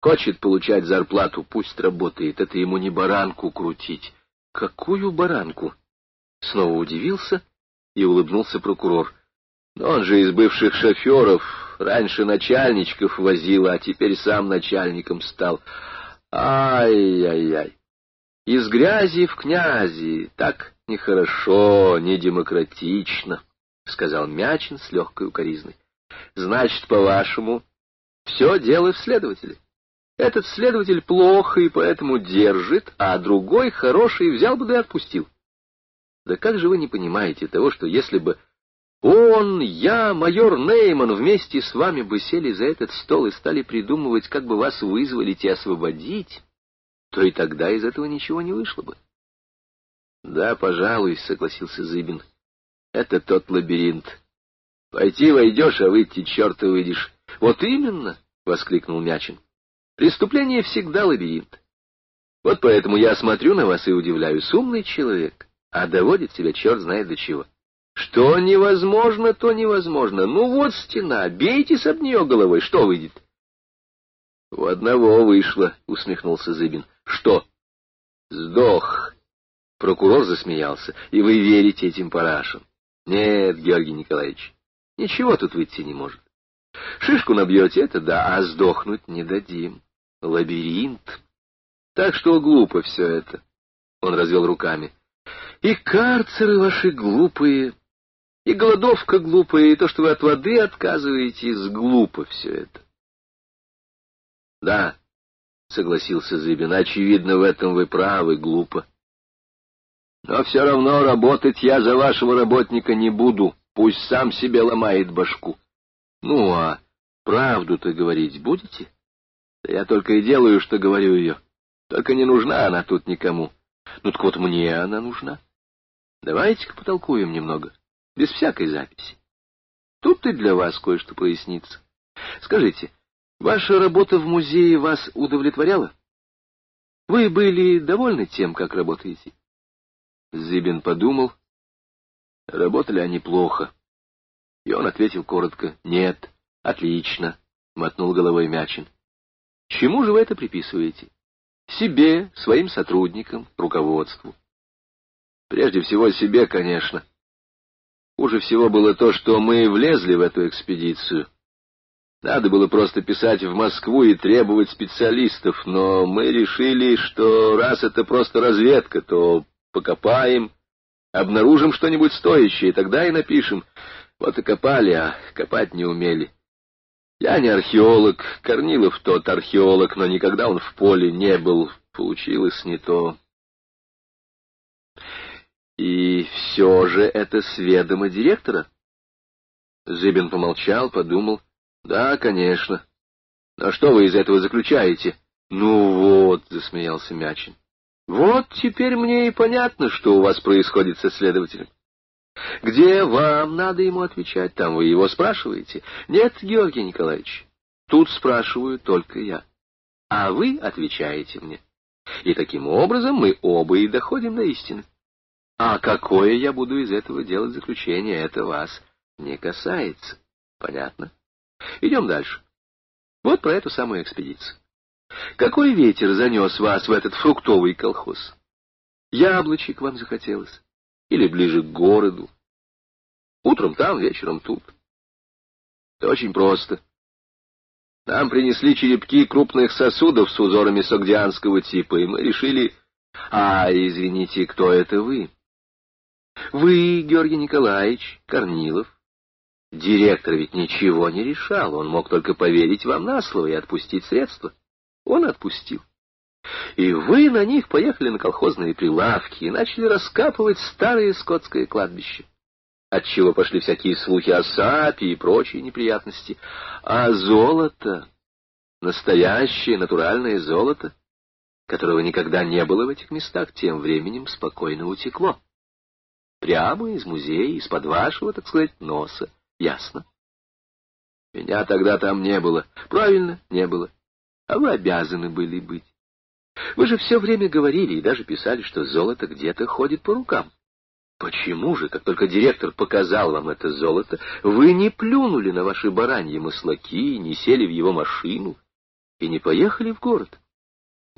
Хочет получать зарплату, пусть работает. Это ему не баранку крутить. Какую баранку? Снова удивился и улыбнулся прокурор. Но он же из бывших шоферов, раньше начальничков возил, а теперь сам начальником стал. Ай-яй-яй. Из грязи в князи, так нехорошо, не демократично, — сказал Мячин с легкой укоризной. — Значит, по-вашему, все дело в следователе. Этот следователь плохо и поэтому держит, а другой хороший взял бы да и отпустил. Да как же вы не понимаете того, что если бы он, я, майор Нейман вместе с вами бы сели за этот стол и стали придумывать, как бы вас вызволить и освободить, то и тогда из этого ничего не вышло бы. — Да, пожалуй, — согласился Зыбин. — Это тот лабиринт. Пойти войдешь, а выйти черта выйдешь. — Вот именно, — воскликнул Мячин. — Преступление всегда лабиринт. Вот поэтому я смотрю на вас и удивляюсь. Умный человек, а доводит себя черт знает до чего. Что невозможно, то невозможно. Ну вот стена, бейтесь об нее головой, что выйдет? — У одного вышло, — усмехнулся Зыбин. — Что? — Сдох. Прокурор засмеялся. — И вы верите этим парашам? — Нет, Георгий Николаевич, ничего тут выйти не может. Шишку набьете, это да, а сдохнуть не дадим. Лабиринт. Так что глупо все это. Он развел руками. И карцеры ваши глупые, и голодовка глупая, и то, что вы от воды отказываетесь, глупо все это. — Да, — согласился Зыбин, — очевидно, в этом вы правы, глупо. Но все равно работать я за вашего работника не буду, пусть сам себе ломает башку. Ну, а правду-то говорить будете? Да я только и делаю, что говорю ее. Только не нужна она тут никому. Ну так вот мне она нужна. Давайте-ка потолкуем немного, без всякой записи. Тут и для вас кое-что прояснится. Скажите, Ваша работа в музее вас удовлетворяла? Вы были довольны тем, как работаете? Зыбин подумал. Работали они плохо. И он ответил коротко. Нет, отлично, мотнул головой Мячин. Чему же вы это приписываете? Себе, своим сотрудникам, руководству. Прежде всего себе, конечно. Хуже всего было то, что мы влезли в эту экспедицию — надо было просто писать в Москву и требовать специалистов, но мы решили, что раз это просто разведка, то покопаем, обнаружим что-нибудь стоящее, тогда и напишем. Вот и копали, а копать не умели. Я не археолог, Корнилов тот археолог, но никогда он в поле не был. Получилось не то. И все же это сведомо директора? Зыбин помолчал, подумал. Да, конечно. А что вы из этого заключаете? Ну вот, засмеялся Мячин. Вот теперь мне и понятно, что у вас происходит со следователем. Где вам надо ему отвечать, там вы его спрашиваете. Нет, Георгий Николаевич, тут спрашиваю только я. А вы отвечаете мне. И таким образом мы оба и доходим до истины. А какое я буду из этого делать заключение, это вас не касается. Понятно? Идем дальше. Вот про эту самую экспедицию. Какой ветер занес вас в этот фруктовый колхоз? Яблочек вам захотелось? Или ближе к городу? Утром там, вечером тут. Это очень просто. Нам принесли черепки крупных сосудов с узорами согдианского типа, и мы решили... А, извините, кто это вы? Вы, Георгий Николаевич Корнилов, Директор ведь ничего не решал, он мог только поверить вам на слово и отпустить средства. Он отпустил. И вы на них поехали на колхозные прилавки и начали раскапывать старое скотское кладбище. Отчего пошли всякие слухи о сапе и прочие неприятности. А золото, настоящее натуральное золото, которого никогда не было в этих местах, тем временем спокойно утекло. Прямо из музея, из-под вашего, так сказать, носа. Ясно. Меня тогда там не было. Правильно, не было. А вы обязаны были быть. Вы же все время говорили и даже писали, что золото где-то ходит по рукам. Почему же, как только директор показал вам это золото, вы не плюнули на ваши бараньи маслаки, не сели в его машину и не поехали в город.